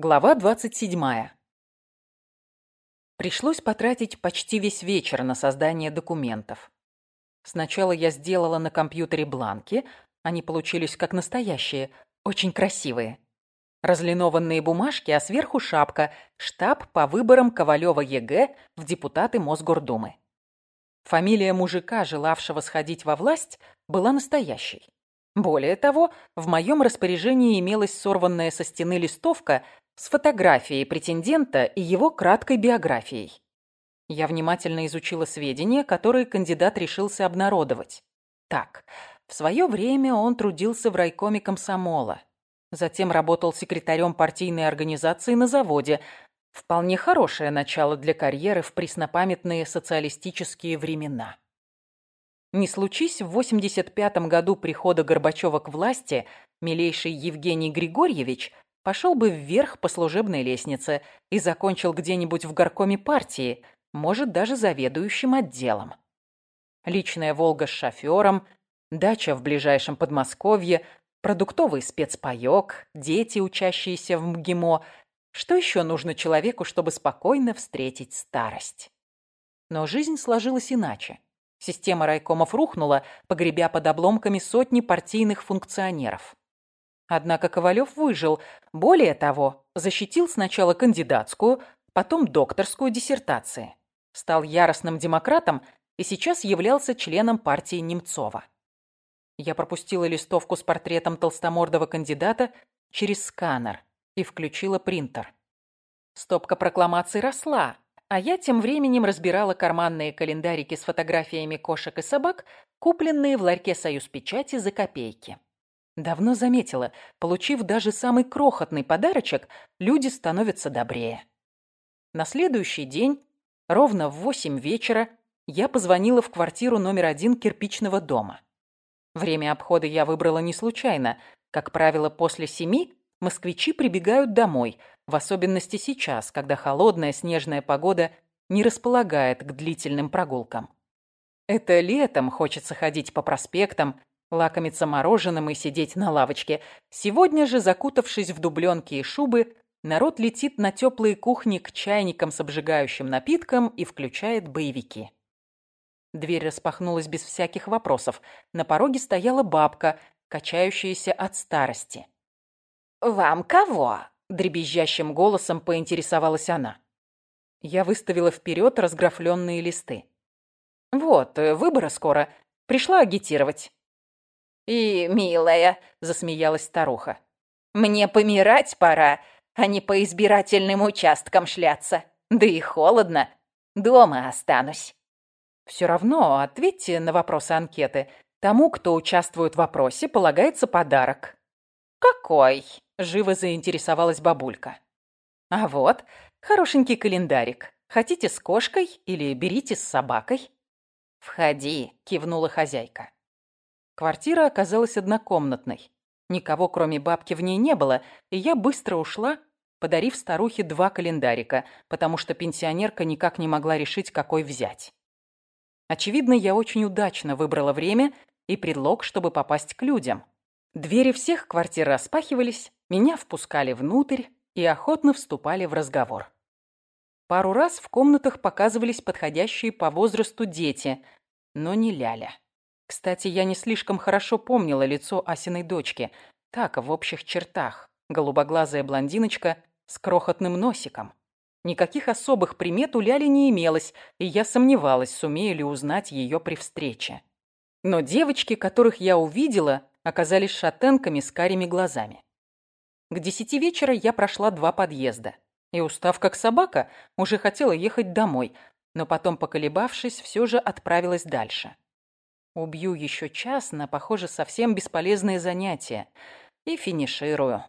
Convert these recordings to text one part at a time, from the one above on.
Глава 27. Пришлось потратить почти весь вечер на создание документов. Сначала я сделала на компьютере бланки, они получились как настоящие, очень красивые. Разлинованные бумажки, а сверху шапка, штаб по выборам Ковалева Е. Г. в депутаты Мосгордумы. Фамилия мужика, желавшего сходить во власть, была настоящей. Более того, в моем распоряжении имелась сорванная со стены листовка с фотографией претендента и его краткой биографией. Я внимательно изучила сведения, которые кандидат решился обнародовать. Так, в свое время он трудился в райкоме комсомола. Затем работал секретарем партийной организации на заводе. Вполне хорошее начало для карьеры в преснопамятные социалистические времена. Не случись в 85 году прихода Горбачева к власти, милейший Евгений Григорьевич – пошел бы вверх по служебной лестнице и закончил где-нибудь в горкоме партии, может, даже заведующим отделом. Личная «Волга» с шофером, дача в ближайшем Подмосковье, продуктовый спецпаёк, дети, учащиеся в МГИМО. Что еще нужно человеку, чтобы спокойно встретить старость? Но жизнь сложилась иначе. Система райкомов рухнула, погребя под обломками сотни партийных функционеров. Однако Ковалев выжил. Более того, защитил сначала кандидатскую, потом докторскую диссертации. Стал яростным демократом и сейчас являлся членом партии Немцова. Я пропустила листовку с портретом толстомордого кандидата через сканер и включила принтер. Стопка прокламаций росла, а я тем временем разбирала карманные календарики с фотографиями кошек и собак, купленные в ларьке «Союз печати» за копейки. Давно заметила, получив даже самый крохотный подарочек, люди становятся добрее. На следующий день, ровно в восемь вечера, я позвонила в квартиру номер один кирпичного дома. Время обхода я выбрала не случайно. Как правило, после семи москвичи прибегают домой, в особенности сейчас, когда холодная снежная погода не располагает к длительным прогулкам. Это летом хочется ходить по проспектам, лакомиться мороженым и сидеть на лавочке. Сегодня же, закутавшись в дубленки и шубы, народ летит на теплые кухни к чайникам с обжигающим напитком и включает боевики. Дверь распахнулась без всяких вопросов. На пороге стояла бабка, качающаяся от старости. «Вам кого?» – дребезжащим голосом поинтересовалась она. Я выставила вперед разграфленные листы. «Вот, выборы скоро. Пришла агитировать». «И, милая», — засмеялась старуха, — «мне помирать пора, а не по избирательным участкам шляться. Да и холодно. Дома останусь». «Все равно ответьте на вопросы анкеты. Тому, кто участвует в опросе, полагается подарок». «Какой?» — живо заинтересовалась бабулька. «А вот, хорошенький календарик. Хотите с кошкой или берите с собакой?» «Входи», — кивнула хозяйка. Квартира оказалась однокомнатной. Никого, кроме бабки, в ней не было, и я быстро ушла, подарив старухе два календарика, потому что пенсионерка никак не могла решить, какой взять. Очевидно, я очень удачно выбрала время и предлог, чтобы попасть к людям. Двери всех квартир распахивались, меня впускали внутрь и охотно вступали в разговор. Пару раз в комнатах показывались подходящие по возрасту дети, но не Ляля. Кстати, я не слишком хорошо помнила лицо Асиной дочки. Так, в общих чертах. Голубоглазая блондиночка с крохотным носиком. Никаких особых примет у Ляли не имелось, и я сомневалась, сумею ли узнать ее при встрече. Но девочки, которых я увидела, оказались шатенками с карими глазами. К десяти вечера я прошла два подъезда. И, устав как собака, уже хотела ехать домой, но потом, поколебавшись, все же отправилась дальше. Убью еще час на, похоже, совсем бесполезные занятия. И финиширую.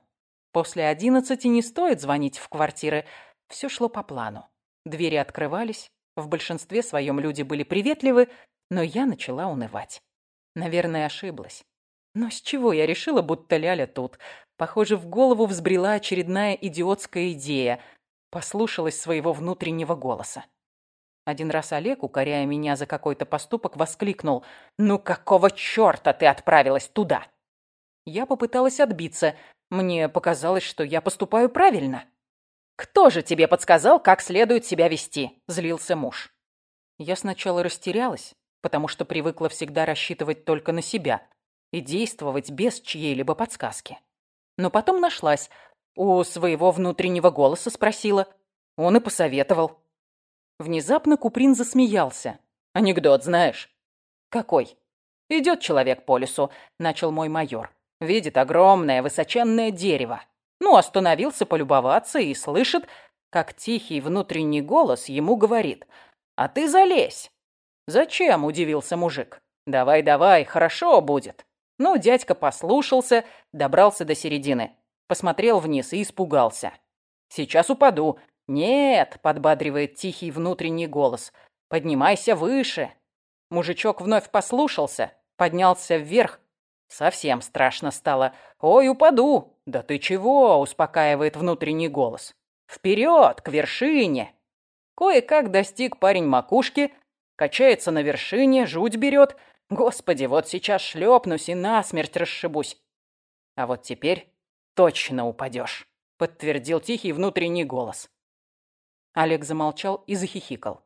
После одиннадцати не стоит звонить в квартиры. Все шло по плану. Двери открывались. В большинстве своем люди были приветливы, но я начала унывать. Наверное, ошиблась. Но с чего я решила, будто Ляля тут? Похоже, в голову взбрела очередная идиотская идея. Послушалась своего внутреннего голоса. Один раз Олег, укоряя меня за какой-то поступок, воскликнул «Ну какого чёрта ты отправилась туда?» Я попыталась отбиться. Мне показалось, что я поступаю правильно. «Кто же тебе подсказал, как следует себя вести?» – злился муж. Я сначала растерялась, потому что привыкла всегда рассчитывать только на себя и действовать без чьей-либо подсказки. Но потом нашлась, у своего внутреннего голоса спросила. Он и посоветовал. Внезапно Куприн засмеялся. «Анекдот знаешь?» «Какой?» «Идет человек по лесу», — начал мой майор. Видит огромное высоченное дерево. Ну, остановился полюбоваться и слышит, как тихий внутренний голос ему говорит. «А ты залезь!» «Зачем?» – удивился мужик. «Давай, давай, хорошо будет». Ну, дядька послушался, добрался до середины. Посмотрел вниз и испугался. «Сейчас упаду». «Нет», – подбадривает тихий внутренний голос. «Поднимайся выше». Мужичок вновь послушался, поднялся вверх. Совсем страшно стало. «Ой, упаду!» «Да ты чего?» – успокаивает внутренний голос. «Вперед, к вершине!» Кое-как достиг парень макушки, качается на вершине, жуть берет. Господи, вот сейчас шлепнусь и насмерть расшибусь. А вот теперь точно упадешь, подтвердил тихий внутренний голос. Олег замолчал и захихикал.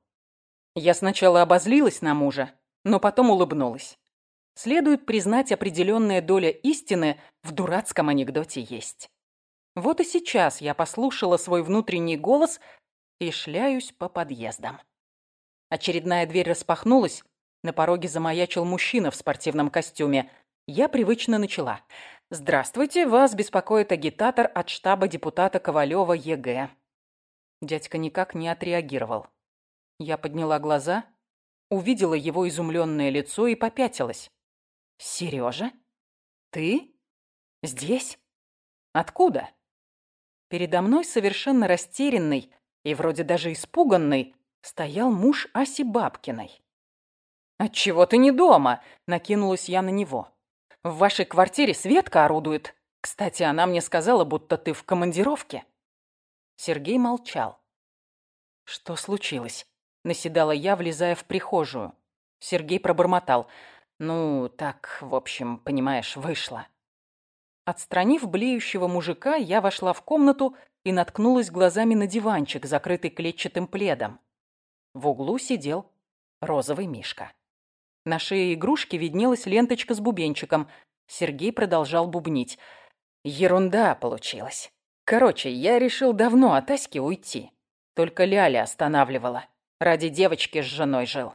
Я сначала обозлилась на мужа, но потом улыбнулась. Следует признать, определенная доля истины в дурацком анекдоте есть. Вот и сейчас я послушала свой внутренний голос и шляюсь по подъездам. Очередная дверь распахнулась, на пороге замаячил мужчина в спортивном костюме. Я привычно начала. «Здравствуйте, вас беспокоит агитатор от штаба депутата Ковалева Е. Г.». Дядька никак не отреагировал. Я подняла глаза, увидела его изумленное лицо и попятилась. «Сережа? Ты? Здесь? Откуда?» Передо мной совершенно растерянный и вроде даже испуганный стоял муж Аси Бабкиной. «Отчего ты не дома?» – накинулась я на него. «В вашей квартире Светка орудует. Кстати, она мне сказала, будто ты в командировке». Сергей молчал. «Что случилось?» – наседала я, влезая в прихожую. Сергей пробормотал. Ну, так, в общем, понимаешь, вышло. Отстранив блеющего мужика, я вошла в комнату и наткнулась глазами на диванчик, закрытый клетчатым пледом. В углу сидел розовый мишка. На шее игрушки виднелась ленточка с бубенчиком. Сергей продолжал бубнить. Ерунда получилась. Короче, я решил давно от Аськи уйти. Только Ляля останавливала. Ради девочки с женой жил.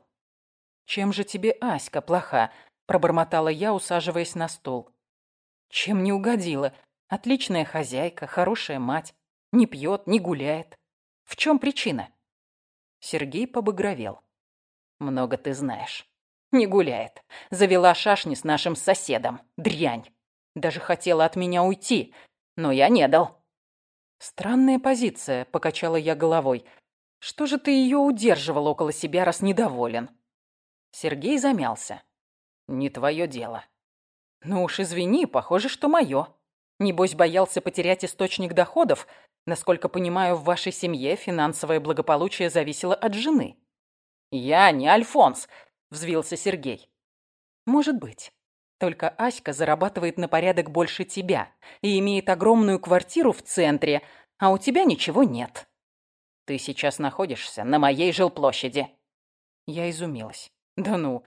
«Чем же тебе Аська плоха?» – пробормотала я, усаживаясь на стул. «Чем не угодила? Отличная хозяйка, хорошая мать. Не пьет, не гуляет. В чем причина?» Сергей побагровел. «Много ты знаешь. Не гуляет. Завела шашни с нашим соседом. Дрянь. Даже хотела от меня уйти, но я не дал». «Странная позиция», — покачала я головой. «Что же ты ее удерживал около себя, раз недоволен?» Сергей замялся. «Не твое дело». «Ну уж извини, похоже, что мое. Небось, боялся потерять источник доходов. Насколько понимаю, в вашей семье финансовое благополучие зависело от жены». «Я не Альфонс», — взвился Сергей. «Может быть. Только Аська зарабатывает на порядок больше тебя и имеет огромную квартиру в центре, а у тебя ничего нет. Ты сейчас находишься на моей жилплощади». Я изумилась. «Да ну.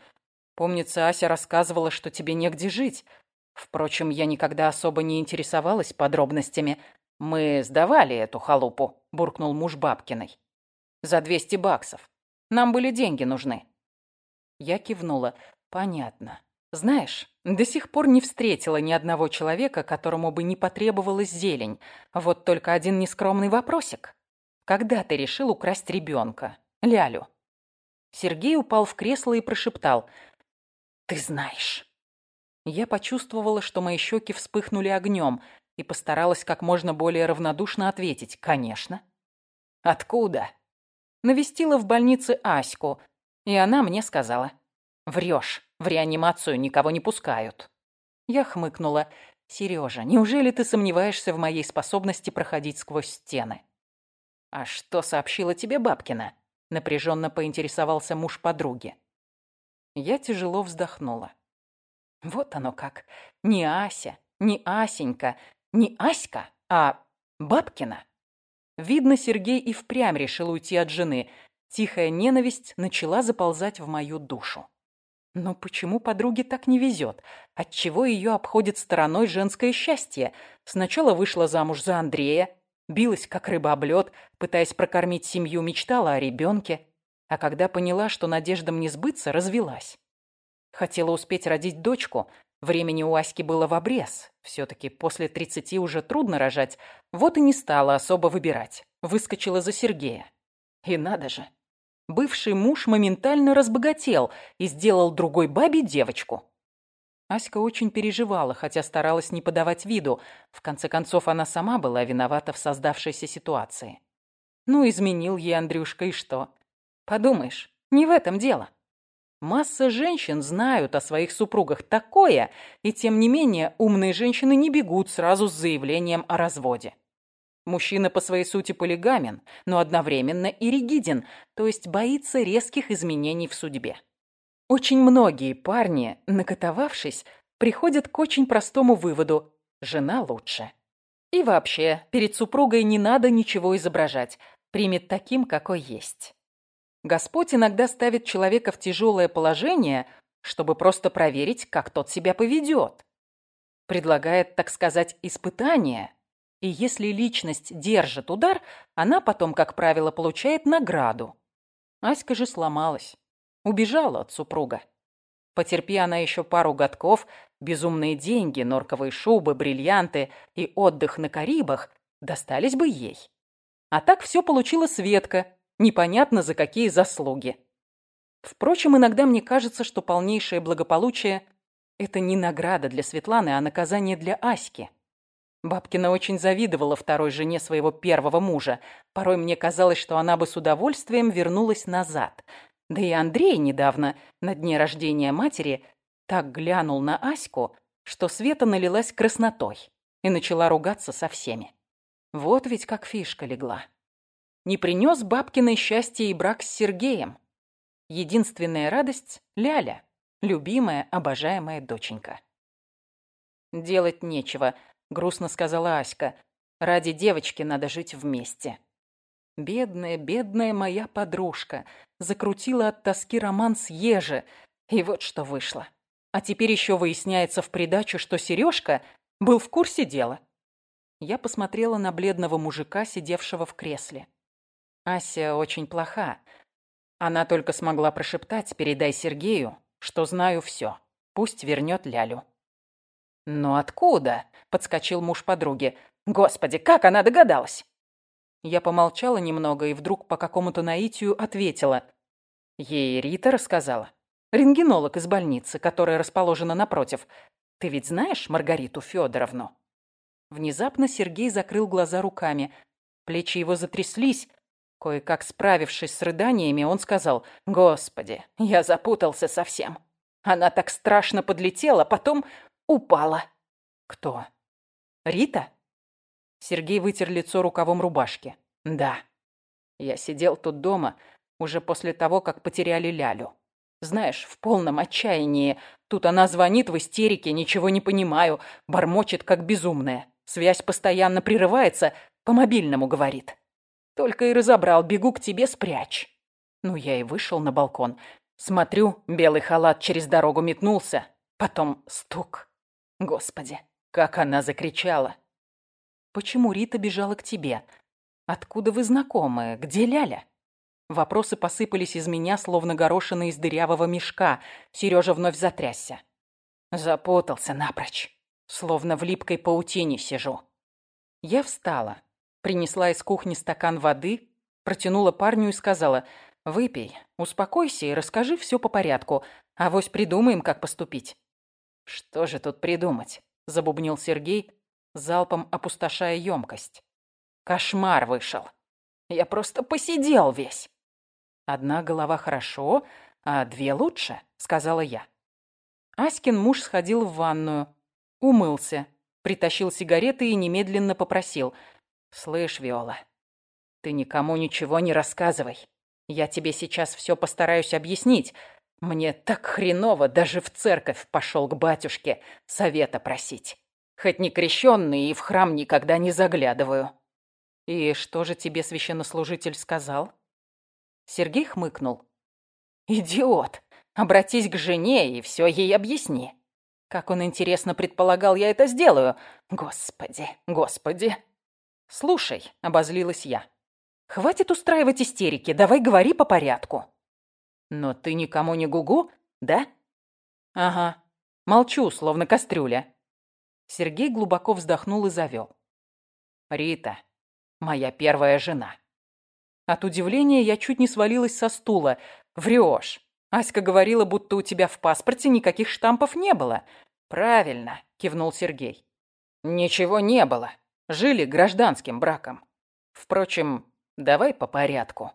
Помнится, Ася рассказывала, что тебе негде жить. Впрочем, я никогда особо не интересовалась подробностями. Мы сдавали эту халупу», — буркнул муж Бабкиной. «За 200 баксов. Нам были деньги нужны». Я кивнула. «Понятно. Знаешь, до сих пор не встретила ни одного человека, которому бы не потребовалась зелень. Вот только один нескромный вопросик. Когда ты решил украсть ребенка? Лялю?» Сергей упал в кресло и прошептал. «Ты знаешь». Я почувствовала, что мои щеки вспыхнули огнем и постаралась как можно более равнодушно ответить. «Конечно». «Откуда?» Навестила в больнице Аську, и она мне сказала. «Врешь, в реанимацию никого не пускают». Я хмыкнула. «Сережа, неужели ты сомневаешься в моей способности проходить сквозь стены?» «А что сообщила тебе Бабкина?» Напряженно поинтересовался муж подруги. Я тяжело вздохнула. Вот оно как. Не Ася, не Асенька, не Аська, а Бабкина. Видно, Сергей и впрямь решил уйти от жены. Тихая ненависть начала заползать в мою душу. Но почему подруге так не везет? Отчего ее обходит стороной женское счастье? Сначала вышла замуж за Андрея, билась как рыба об лед, пытаясь прокормить семью, мечтала о ребенке. А когда поняла, что надеждам не сбыться, развелась. Хотела успеть родить дочку. Времени у Аськи было в обрез. Все-таки после тридцати уже трудно рожать. Вот и не стала особо выбирать. Выскочила за Сергея. И надо же. Бывший муж моментально разбогател и сделал другой бабе девочку. Аська очень переживала, хотя старалась не подавать виду. В конце концов, она сама была виновата в создавшейся ситуации. Ну, изменил ей Андрюшка, и что? Подумаешь, не в этом дело. Масса женщин знают о своих супругах такое, и тем не менее умные женщины не бегут сразу с заявлением о разводе. Мужчина по своей сути полигамен, но одновременно и ригиден, то есть боится резких изменений в судьбе. Очень многие парни, накатовавшись, приходят к очень простому выводу – жена лучше. И вообще, перед супругой не надо ничего изображать, примет таким, какой есть. Господь иногда ставит человека в тяжелое положение, чтобы просто проверить, как тот себя поведет. Предлагает, так сказать, испытание. И если личность держит удар, она потом, как правило, получает награду. Аська же сломалась. Убежала от супруга. Потерпи она еще пару годков, безумные деньги, норковые шубы, бриллианты и отдых на Карибах достались бы ей. А так все получила Светка, непонятно за какие заслуги. Впрочем, иногда мне кажется, что полнейшее благополучие – это не награда для Светланы, а наказание для Аськи. Бабкина очень завидовала второй жене своего первого мужа. Порой мне казалось, что она бы с удовольствием вернулась назад. Да и Андрей недавно, на дне рождения матери, так глянул на Аську, что Света налилась краснотой и начала ругаться со всеми. Вот ведь как фишка легла не принес бабкиной счастье и брак с Сергеем. Единственная радость — Ляля, любимая, обожаемая доченька. «Делать нечего», — грустно сказала Аська. «Ради девочки надо жить вместе». Бедная, бедная моя подружка закрутила от тоски роман с Еже, и вот что вышло. А теперь еще выясняется в придачу, что Сережка был в курсе дела. Я посмотрела на бледного мужика, сидевшего в кресле. Ася очень плоха. Она только смогла прошептать «передай Сергею, что знаю все. Пусть вернет Лялю». «Но откуда?» – подскочил муж подруги. «Господи, как она догадалась?» Я помолчала немного и вдруг по какому-то наитию ответила. Ей Рита рассказала. Рентгенолог из больницы, которая расположена напротив. Ты ведь знаешь Маргариту Федоровну? Внезапно Сергей закрыл глаза руками. Плечи его затряслись, Кое-как справившись с рыданиями, он сказал, «Господи, я запутался совсем. Она так страшно подлетела, потом упала». «Кто? Рита?» Сергей вытер лицо рукавом рубашки. «Да. Я сидел тут дома уже после того, как потеряли Лялю. Знаешь, в полном отчаянии. Тут она звонит в истерике, ничего не понимаю, бормочет как безумная. Связь постоянно прерывается, по мобильному говорит. Только и разобрал, бегу к тебе, спрячь. Ну, я и вышел на балкон. Смотрю, белый халат через дорогу метнулся. Потом стук. Господи, как она закричала. Почему Рита бежала к тебе? Откуда вы знакомы? Где Ляля? Вопросы посыпались из меня, словно горошины из дырявого мешка. Сережа вновь затрясся. Запутался напрочь. Словно в липкой паутине сижу. Я встала. Принесла из кухни стакан воды, протянула парню и сказала, «Выпей, успокойся и расскажи все по порядку, а вось придумаем, как поступить». «Что же тут придумать?» – забубнил Сергей, залпом опустошая емкость. «Кошмар вышел. Я просто посидел весь». «Одна голова хорошо, а две лучше», – сказала я. Аськин муж сходил в ванную, умылся, притащил сигареты и немедленно попросил – «Слышь, Виола, ты никому ничего не рассказывай. Я тебе сейчас все постараюсь объяснить. Мне так хреново, даже в церковь пошел к батюшке совета просить. Хоть не крещенный и в храм никогда не заглядываю». И что же тебе священнослужитель сказал? Сергей хмыкнул. Идиот! Обратись к жене и все ей объясни. Как он, интересно, предполагал, я это сделаю. Господи, господи. Слушай, обозлилась я. Хватит устраивать истерики, давай говори по порядку. Но ты никому не гугу, да? Ага. Молчу, словно кастрюля. Сергей глубоко вздохнул и завел. Рита, моя первая жена. От удивления я чуть не свалилась со стула. Врешь. Аська говорила, будто у тебя в паспорте никаких штампов не было. Правильно, кивнул Сергей. Ничего не было. Жили гражданским браком. Впрочем, давай по порядку.